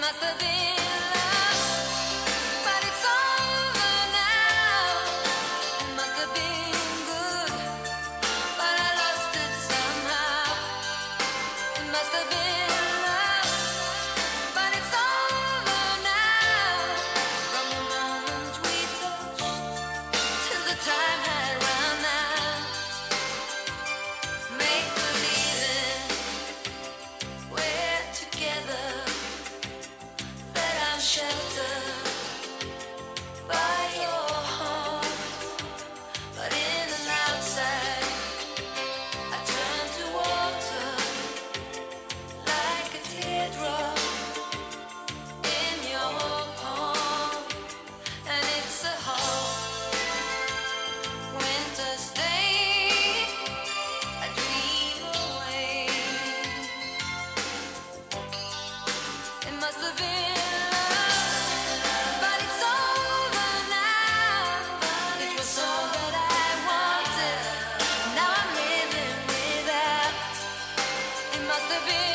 Must have been the